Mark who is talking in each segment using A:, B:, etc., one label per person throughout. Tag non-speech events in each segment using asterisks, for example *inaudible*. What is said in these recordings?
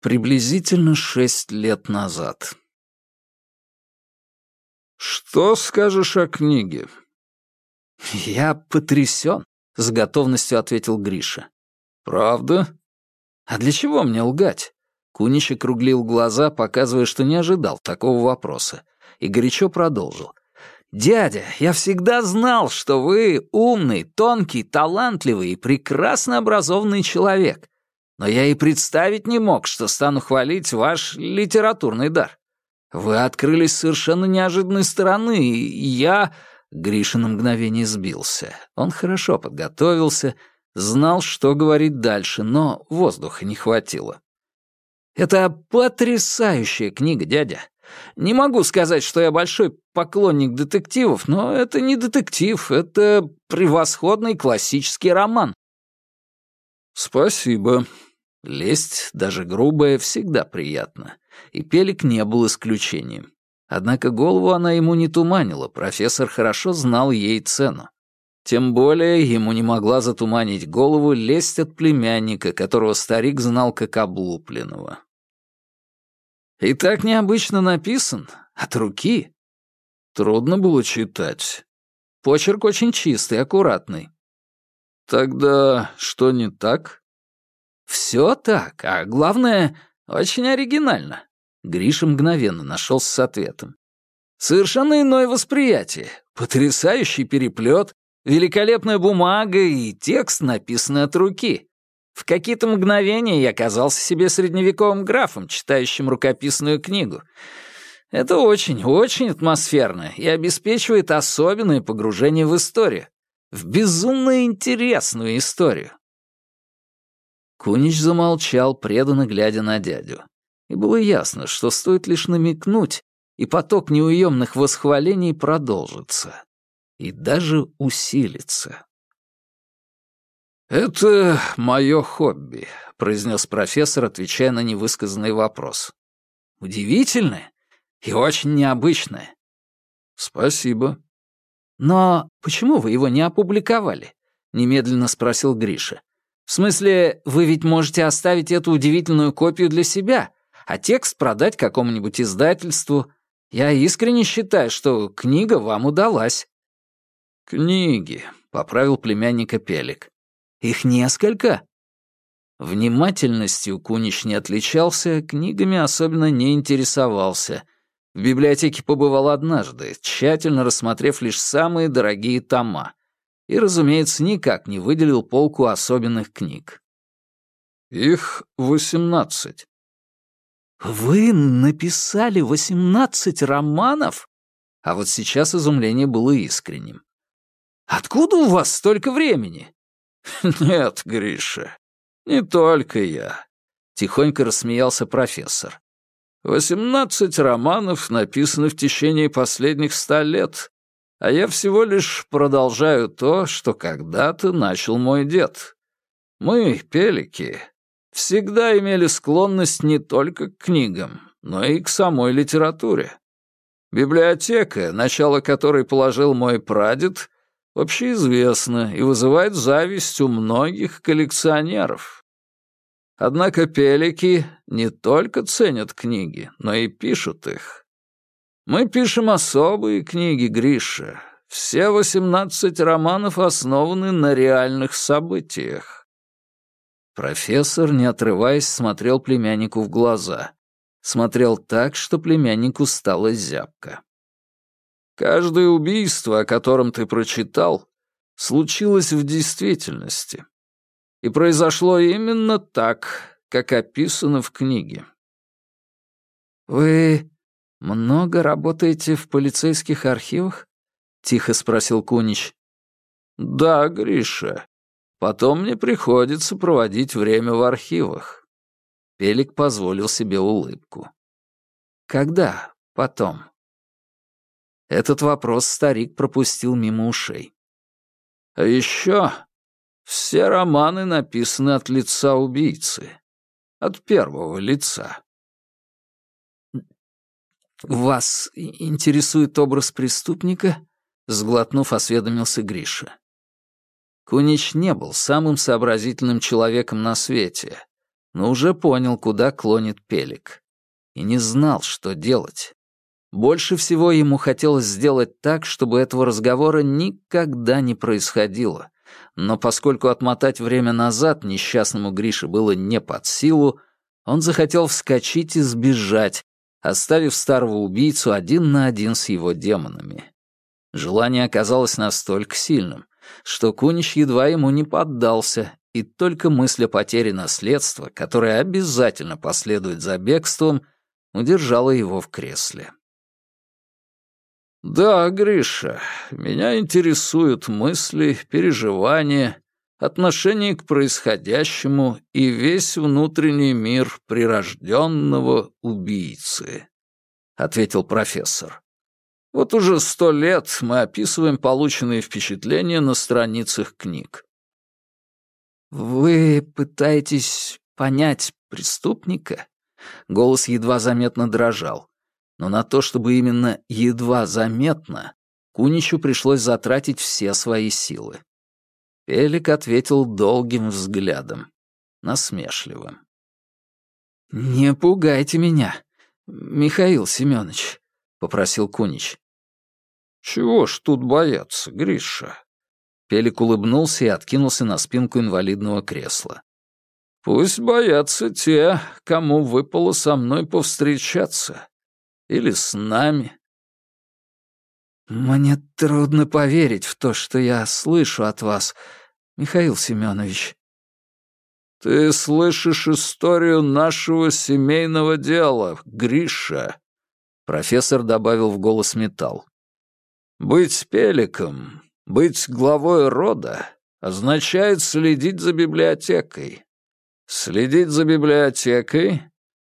A: Приблизительно шесть лет назад.
B: «Что скажешь о книге?»
A: «Я потрясен», — с готовностью ответил Гриша.
B: «Правда?»
A: «А для чего мне лгать?» Кунич округлил глаза, показывая, что не ожидал такого вопроса, и горячо продолжил. «Дядя, я всегда знал, что вы умный, тонкий, талантливый и прекрасно образованный человек. Но я и представить не мог, что стану хвалить ваш литературный дар. Вы открылись с совершенно неожиданной стороны, и я...» Гриша на мгновение сбился. Он хорошо подготовился, знал, что говорить дальше, но воздуха не хватило. «Это потрясающая книга, дядя. Не могу сказать, что я большой поклонник детективов, но это не детектив, это превосходный классический роман».
B: «Спасибо».
A: Лесть, даже грубая, всегда приятно, и Пелик не был исключением. Однако голову она ему не туманила, профессор хорошо знал ей цену. Тем более ему не могла затуманить голову лесть от племянника, которого старик знал как облупленного. И так необычно написан, от руки.
B: Трудно было читать.
A: Почерк очень чистый, аккуратный.
B: Тогда что не так?
A: Все так, а главное, очень оригинально. Гриша мгновенно нашелся с ответом. Совершенно иное восприятие, потрясающий переплет, великолепная бумага и текст, написанный от руки. В какие-то мгновения я казался себе средневековым графом, читающим рукописную книгу. Это очень, очень атмосферно и обеспечивает особенное погружение в историю. В безумно интересную историю. Кунич замолчал, преданно глядя на дядю. И было ясно, что стоит лишь намекнуть, и поток неуемных восхвалений продолжится. И даже усилится.
B: «Это мое хобби», — произнес профессор, отвечая на невысказанный вопрос.
A: «Удивительное и очень необычное».
B: «Спасибо».
A: «Но почему вы его не опубликовали?» — немедленно спросил Гриша. «В смысле, вы ведь можете оставить эту удивительную копию для себя, а текст продать какому-нибудь издательству. Я искренне считаю, что книга вам удалась».
B: «Книги», — поправил племянника Пелик.
A: Их несколько?»
B: Внимательностью Кунич не отличался, книгами особенно не интересовался. В библиотеке побывал однажды, тщательно рассмотрев лишь самые дорогие тома. И, разумеется, никак не выделил полку особенных книг. «Их восемнадцать».
A: «Вы написали восемнадцать романов?» А вот сейчас изумление было искренним. «Откуда у вас столько времени?» *laughs*
B: «Нет, Гриша, не только я», — тихонько рассмеялся профессор. «Восемнадцать романов написаны в течение последних ста лет, а я всего лишь продолжаю то, что когда-то начал мой дед. Мы, пелики, всегда имели склонность не только к книгам, но и к самой литературе. Библиотека, начало которой положил мой прадед, общеизвестно и вызывает зависть у многих коллекционеров. Однако пелики не только ценят книги, но и пишут их. Мы пишем особые книги, Гриша. Все восемнадцать романов основаны на реальных событиях.
A: Профессор, не отрываясь, смотрел племяннику в глаза. Смотрел так, что племяннику стало зябко.
B: Каждое убийство, о котором ты прочитал, случилось в действительности. И произошло именно так, как описано в книге.
A: «Вы много работаете в полицейских архивах?» — тихо спросил Кунич.
B: «Да, Гриша. Потом мне приходится проводить время в архивах».
A: Пелик позволил себе улыбку. «Когда потом?» Этот вопрос старик пропустил мимо ушей.
B: «А еще все романы написаны от лица убийцы. От первого лица».
A: «Вас интересует образ преступника?» — сглотнув, осведомился Гриша. Кунич не был самым сообразительным человеком на свете, но уже понял, куда клонит Пелик. И не знал, что делать. Больше всего ему хотелось сделать так, чтобы этого разговора никогда не происходило. Но поскольку отмотать время назад несчастному Грише было не под силу, он захотел вскочить и сбежать, оставив старого убийцу один на один с его демонами. Желание оказалось настолько сильным, что Кунич едва ему не поддался и только мысль о потере наследства, которое обязательно последует за бегством, удержала его в кресле.
B: «Да, Гриша, меня интересуют мысли, переживания, отношение к происходящему и весь внутренний мир прирожденного убийцы», — ответил профессор. «Вот уже сто лет мы описываем полученные впечатления на страницах книг.
A: «Вы пытаетесь понять преступника?» Голос едва заметно дрожал. Но на то, чтобы именно едва заметно, Куничу пришлось затратить все свои силы. Пелик ответил долгим взглядом, насмешливым. «Не пугайте меня, Михаил Семенович», — попросил Кунич.
B: «Чего ж тут бояться, Гриша?»
A: Пелик улыбнулся и откинулся на спинку инвалидного кресла.
B: «Пусть боятся те, кому выпало со мной повстречаться. Или с нами».
A: «Мне трудно поверить в то, что я слышу от вас, Михаил Семенович».
B: «Ты слышишь историю нашего семейного дела, Гриша», — профессор добавил в голос металл. «Быть пеликом быть главой рода означает следить за библиотекой. Следить за библиотекой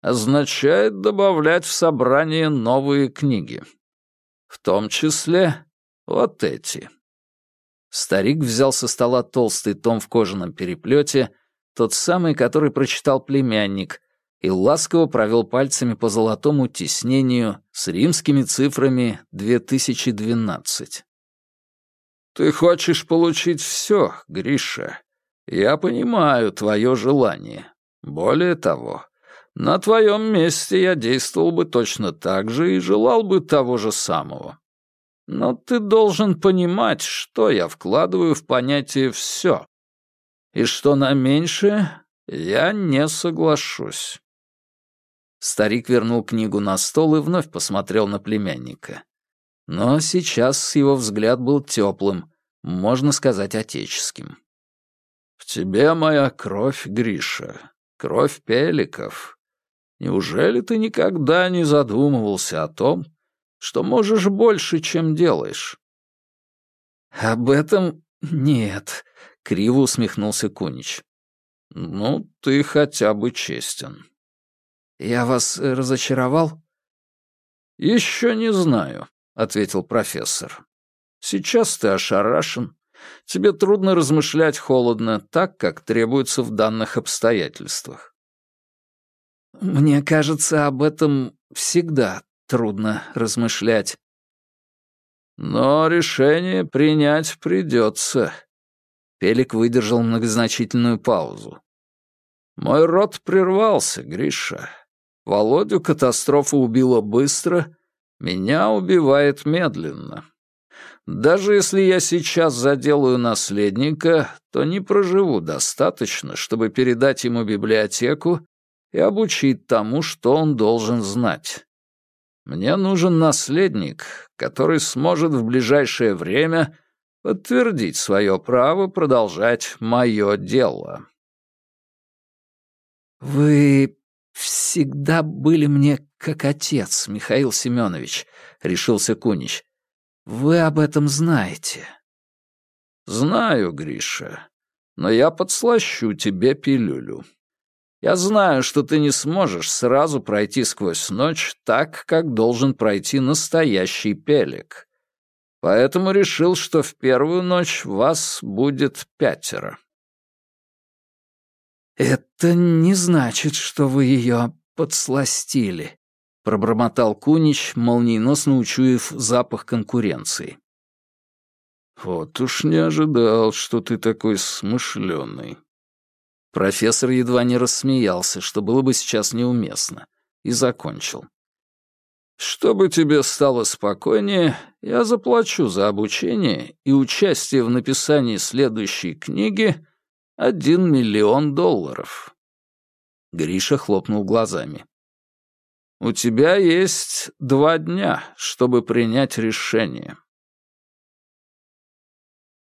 B: означает добавлять в собрание новые книги. В том числе вот эти.
A: Старик взял со стола толстый том в кожаном переплете, тот самый, который прочитал племянник, и ласково провел пальцами по золотому тиснению с римскими цифрами 2012.
B: «Ты хочешь получить все, Гриша. Я понимаю твое желание. Более того, на твоем месте я действовал бы точно так же и желал бы того же самого. Но ты должен понимать, что я вкладываю в понятие «все», и что на меньшее я не соглашусь».
A: Старик вернул книгу на стол и вновь посмотрел на племянника. Но сейчас его взгляд был теплым, можно сказать, отеческим.
B: «В тебе моя кровь, Гриша, кровь пеликов. Неужели ты никогда не задумывался о том, что можешь больше, чем делаешь?»
A: «Об этом нет», — криво усмехнулся Кунич.
B: «Ну, ты хотя бы честен».
A: «Я вас разочаровал?»
B: «Еще не знаю», — ответил профессор. «Сейчас ты ошарашен. Тебе трудно размышлять холодно, так, как требуется в данных обстоятельствах».
A: «Мне кажется, об этом всегда трудно размышлять».
B: «Но решение принять придется».
A: Пелик выдержал многозначительную паузу.
B: «Мой род прервался, Гриша. Володю катастрофа убила быстро, меня убивает медленно. Даже если я сейчас заделаю наследника, то не проживу достаточно, чтобы передать ему библиотеку и обучить тому, что он должен знать. Мне нужен наследник, который сможет в ближайшее время подтвердить свое право продолжать мое дело.
A: «Вы всегда были мне как отец, Михаил Семенович», — решился Кунич. «Вы об этом знаете».
B: «Знаю, Гриша, но я подслащу тебе пилюлю. Я знаю, что ты не сможешь сразу пройти сквозь ночь так, как должен пройти настоящий пелик. Поэтому решил, что в первую ночь вас будет пятеро».
A: «Это не значит, что вы ее подсластили», — пробормотал Кунич, молниеносно учуяв запах конкуренции.
B: «Вот уж не ожидал, что ты такой смышленый».
A: Профессор едва не рассмеялся, что было бы сейчас неуместно, и закончил. «Чтобы тебе стало спокойнее, я заплачу за обучение и участие в написании следующей книги один миллион долларов». Гриша хлопнул глазами. «У тебя есть два дня, чтобы принять решение».